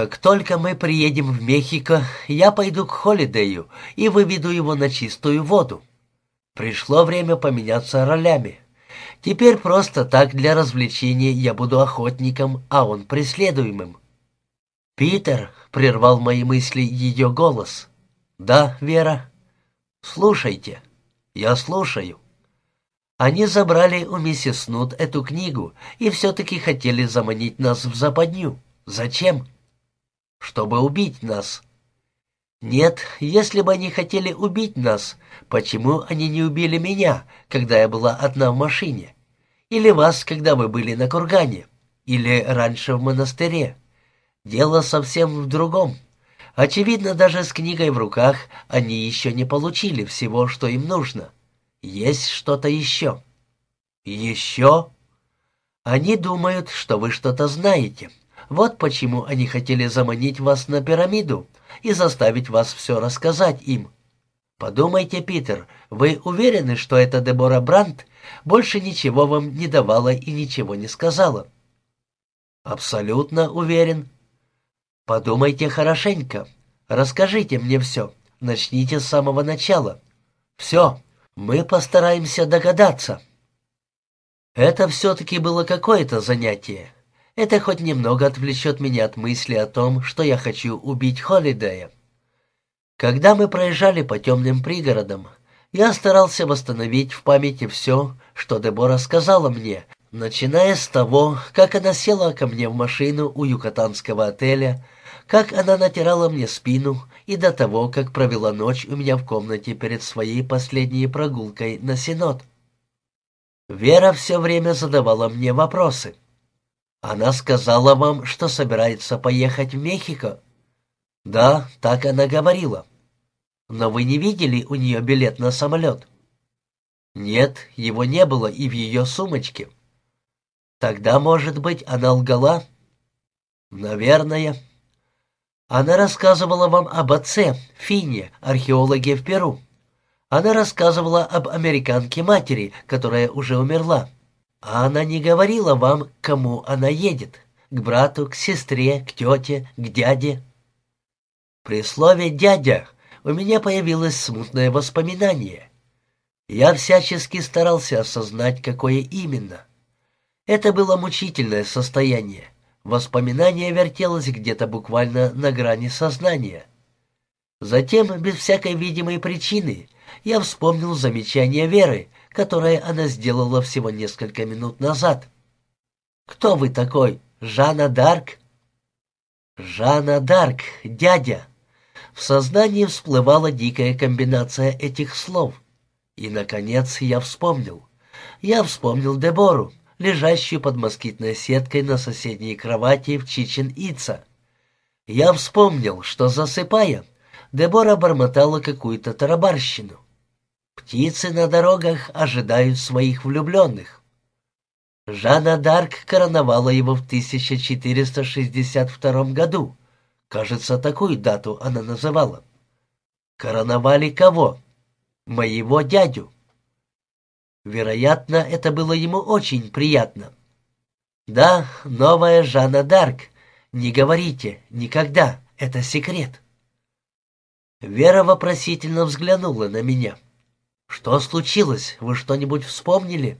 Как только мы приедем в Мехико, я пойду к Холидею и выведу его на чистую воду. Пришло время поменяться ролями. Теперь просто так для развлечения я буду охотником, а он преследуемым. «Питер», — прервал мои мысли ее голос. «Да, Вера?» «Слушайте». «Я слушаю». Они забрали у миссис Снут эту книгу и все-таки хотели заманить нас в западню. Зачем? Чтобы убить нас. Нет, если бы они хотели убить нас, почему они не убили меня, когда я была одна в машине? Или вас, когда вы были на кургане? Или раньше в монастыре? Дело совсем в другом. Очевидно, даже с книгой в руках они еще не получили всего, что им нужно. Есть что-то еще. Еще? Они думают, что вы что-то знаете. Вот почему они хотели заманить вас на пирамиду и заставить вас все рассказать им. Подумайте, Питер, вы уверены, что эта Дебора Брандт больше ничего вам не давала и ничего не сказала? Абсолютно уверен. Подумайте хорошенько. Расскажите мне все. Начните с самого начала. Все. Мы постараемся догадаться. Это все-таки было какое-то занятие. Это хоть немного отвлечет меня от мысли о том, что я хочу убить Холидея. Когда мы проезжали по темным пригородам, я старался восстановить в памяти все, что Дебора сказала мне, начиная с того, как она села ко мне в машину у юкатанского отеля, как она натирала мне спину и до того, как провела ночь у меня в комнате перед своей последней прогулкой на Синод. Вера все время задавала мне вопросы. Она сказала вам, что собирается поехать в Мехико? Да, так она говорила. Но вы не видели у нее билет на самолет? Нет, его не было и в ее сумочке. Тогда, может быть, она лгала? Наверное. Она рассказывала вам об отце, Фине, археологе в Перу. Она рассказывала об американке-матери, которая уже умерла. А она не говорила вам, к кому она едет? К брату, к сестре, к тете, к дяде? При слове «дядя» у меня появилось смутное воспоминание. Я всячески старался осознать, какое именно. Это было мучительное состояние. Воспоминание вертелось где-то буквально на грани сознания. Затем, без всякой видимой причины, я вспомнил замечание Веры, которое она сделала всего несколько минут назад. «Кто вы такой? Жанна Дарк?» «Жанна Дарк, дядя!» В сознании всплывала дикая комбинация этих слов. И, наконец, я вспомнил. Я вспомнил Дебору, лежащую под москитной сеткой на соседней кровати в Чичен-Ица. Я вспомнил, что, засыпая, Дебора бормотала какую-то тарабарщину. Птицы на дорогах ожидают своих влюбленных. Жанна Дарк короновала его в 1462 году. Кажется, такую дату она называла. Короновали кого? Моего дядю. Вероятно, это было ему очень приятно. Да, новая Жанна Дарк. Не говорите, никогда, это секрет. Вера вопросительно взглянула на меня. — «Что случилось? Вы что-нибудь вспомнили?»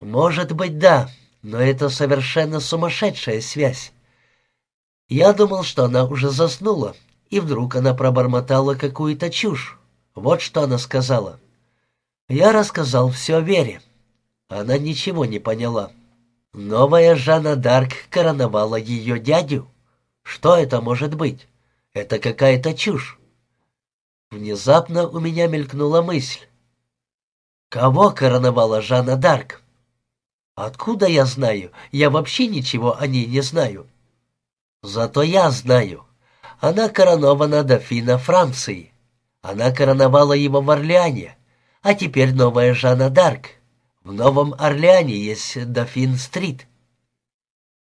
«Может быть, да, но это совершенно сумасшедшая связь. Я думал, что она уже заснула, и вдруг она пробормотала какую-то чушь. Вот что она сказала. Я рассказал все Вере. Она ничего не поняла. Новая Жанна Дарк короновала ее дядю. Что это может быть? Это какая-то чушь. Внезапно у меня мелькнула мысль. Кого короновала Жанна Дарк? Откуда я знаю? Я вообще ничего о ней не знаю. Зато я знаю. Она коронована дофина Франции. Она короновала его в Орлеане. А теперь новая Жанна Дарк. В Новом Орлеане есть Дофин-стрит.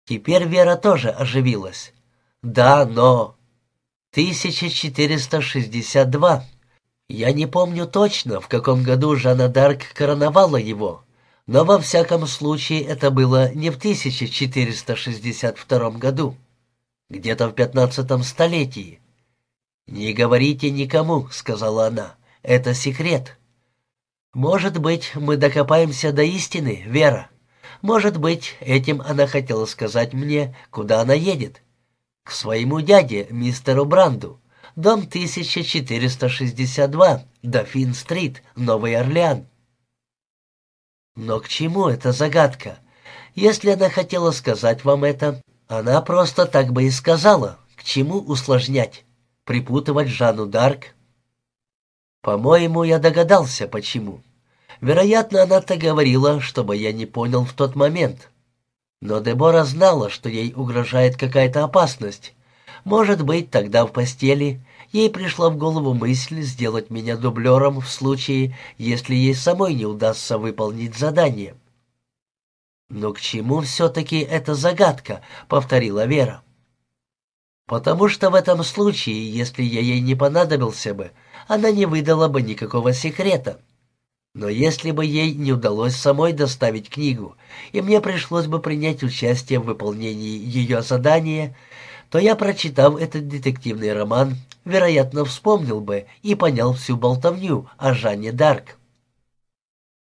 Теперь Вера тоже оживилась. Да, но... 1462. Я не помню точно, в каком году Жанна Дарк короновала его, но во всяком случае это было не в 1462 году. Где-то в пятнадцатом столетии. «Не говорите никому», — сказала она. «Это секрет». «Может быть, мы докопаемся до истины, Вера. Может быть, этим она хотела сказать мне, куда она едет. К своему дяде, мистеру Бранду. Дом 1462, Дофин-стрит, Новый Орлеан». Но к чему эта загадка? Если она хотела сказать вам это, она просто так бы и сказала. К чему усложнять? Припутывать Жанну Дарк? По-моему, я догадался, почему. Вероятно, она так говорила, чтобы я не понял в тот момент. Но Дебора знала, что ей угрожает какая-то опасность. Может быть, тогда в постели ей пришла в голову мысль сделать меня дублером в случае, если ей самой не удастся выполнить задание. «Но к чему все-таки эта загадка?» — повторила Вера. «Потому что в этом случае, если я ей не понадобился бы, она не выдала бы никакого секрета. Но если бы ей не удалось самой доставить книгу, и мне пришлось бы принять участие в выполнении ее задания, то я, прочитав этот детективный роман, вероятно, вспомнил бы и понял всю болтовню о Жанне Дарк.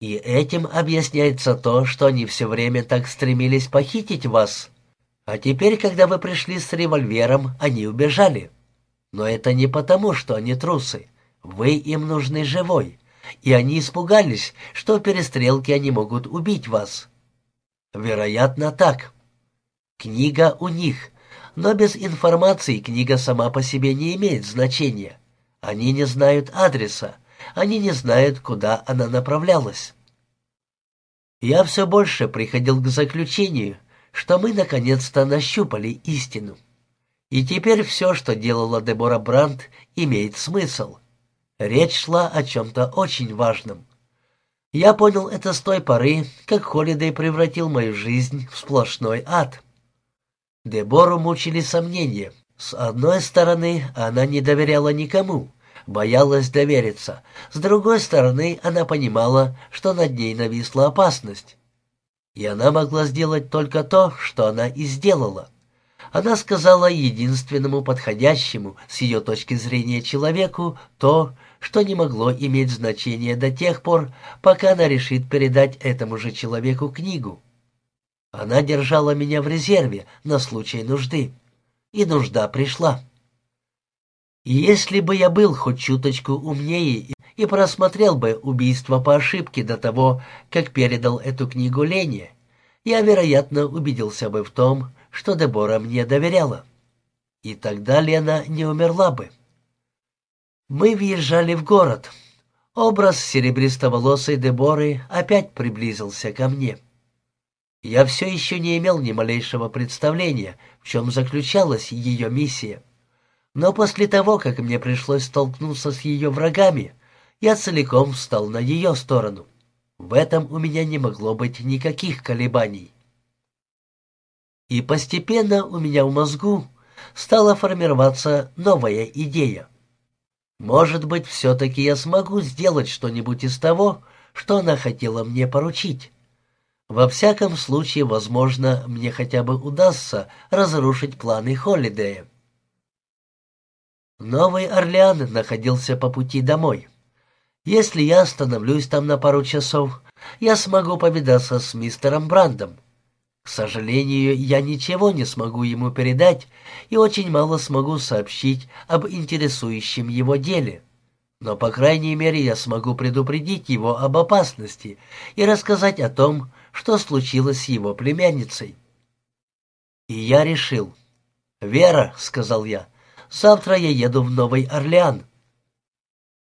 И этим объясняется то, что они все время так стремились похитить вас. А теперь, когда вы пришли с револьвером, они убежали. Но это не потому, что они трусы. Вы им нужны живой. И они испугались, что в перестрелке они могут убить вас. Вероятно, так. Книга у них, но без информации книга сама по себе не имеет значения. Они не знают адреса, они не знают, куда она направлялась. Я все больше приходил к заключению, что мы наконец-то нащупали истину. И теперь все, что делала Дебора Брандт, имеет смысл. Речь шла о чем-то очень важном. Я понял это с той поры, как Холидей превратил мою жизнь в сплошной ад. Дебору мучили сомнения. С одной стороны, она не доверяла никому, боялась довериться. С другой стороны, она понимала, что над ней нависла опасность. И она могла сделать только то, что она и сделала. Она сказала единственному подходящему с ее точки зрения человеку то, что не могло иметь значения до тех пор, пока она решит передать этому же человеку книгу. Она держала меня в резерве на случай нужды. И нужда пришла. Если бы я был хоть чуточку умнее и просмотрел бы убийство по ошибке до того, как передал эту книгу Лене, я, вероятно, убедился бы в том, что Дебора мне доверяла. И тогда Лена не умерла бы. Мы въезжали в город. Образ серебристоволосой Деборы опять приблизился ко мне. Я все еще не имел ни малейшего представления, в чем заключалась ее миссия. Но после того, как мне пришлось столкнуться с ее врагами, я целиком встал на ее сторону. В этом у меня не могло быть никаких колебаний. И постепенно у меня в мозгу стала формироваться новая идея. Может быть, все-таки я смогу сделать что-нибудь из того, что она хотела мне поручить. Во всяком случае, возможно, мне хотя бы удастся разрушить планы Холлидея. Новый Орлеан находился по пути домой. Если я остановлюсь там на пару часов, я смогу повидаться с мистером Брандом. К сожалению, я ничего не смогу ему передать и очень мало смогу сообщить об интересующем его деле. Но, по крайней мере, я смогу предупредить его об опасности и рассказать о том, что случилось с его племянницей. И я решил. «Вера», — сказал я, — «завтра я еду в Новый Орлеан».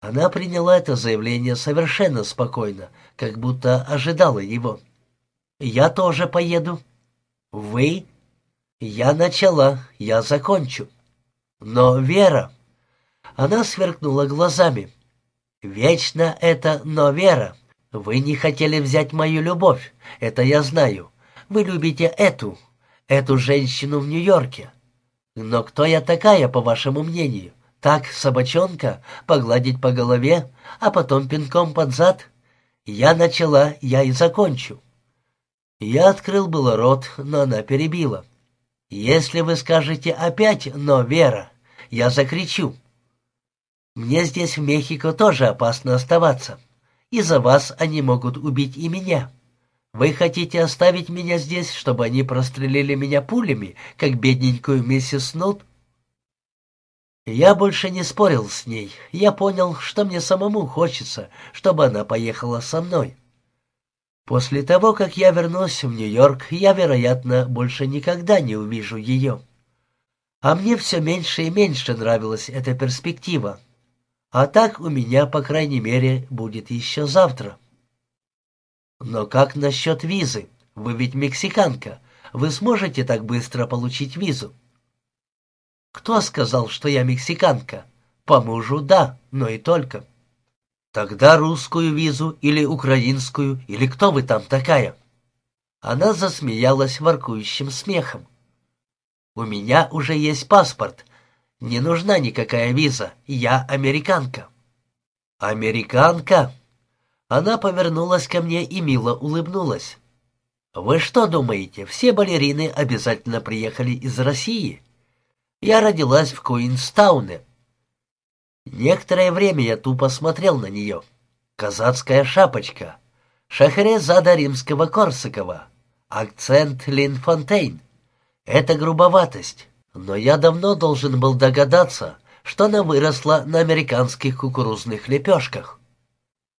Она приняла это заявление совершенно спокойно, как будто ожидала его. «Я тоже поеду». «Вы?» «Я начала, я закончу». «Но Вера...» Она сверкнула глазами. «Вечно это «но Вера». Вы не хотели взять мою любовь, это я знаю. Вы любите эту, эту женщину в Нью-Йорке. Но кто я такая, по вашему мнению? Так, собачонка, погладить по голове, а потом пинком под зад? Я начала, я и закончу. Я открыл было рот, но она перебила. Если вы скажете опять «но, Вера», я закричу. Мне здесь, в Мехико, тоже опасно оставаться. Из-за вас они могут убить и меня. Вы хотите оставить меня здесь, чтобы они прострелили меня пулями, как бедненькую миссис Снут? Я больше не спорил с ней. Я понял, что мне самому хочется, чтобы она поехала со мной. После того, как я вернусь в Нью-Йорк, я, вероятно, больше никогда не увижу ее. А мне все меньше и меньше нравилась эта перспектива. А так у меня, по крайней мере, будет еще завтра. Но как насчет визы? Вы ведь мексиканка. Вы сможете так быстро получить визу? Кто сказал, что я мексиканка? По мужу да, но и только. Тогда русскую визу или украинскую, или кто вы там такая? Она засмеялась воркующим смехом. У меня уже есть паспорт. Не нужна никакая виза. Я американка. Американка? Она повернулась ко мне и мило улыбнулась. Вы что думаете, все балерины обязательно приехали из России? Я родилась в Куинстауне, Некоторое время я тупо смотрел на нее. Казацкая шапочка, шахрезада римского Корсакова, акцент Линфонтейн. Это грубоватость, но я давно должен был догадаться, что она выросла на американских кукурузных лепешках.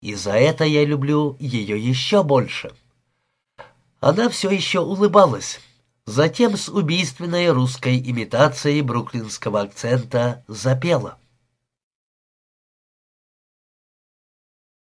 И за это я люблю ее еще больше. Она все еще улыбалась, затем с убийственной русской имитацией бруклинского акцента запела —